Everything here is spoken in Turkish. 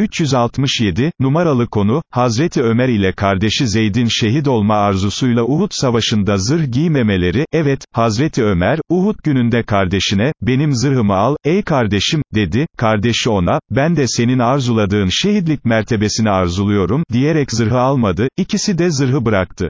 367, numaralı konu, Hazreti Ömer ile kardeşi Zeyd'in şehit olma arzusuyla Uhud savaşında zırh giymemeleri, evet, Hazreti Ömer, Uhud gününde kardeşine, benim zırhımı al, ey kardeşim, dedi, kardeşi ona, ben de senin arzuladığın şehitlik mertebesini arzuluyorum, diyerek zırhı almadı, ikisi de zırhı bıraktı.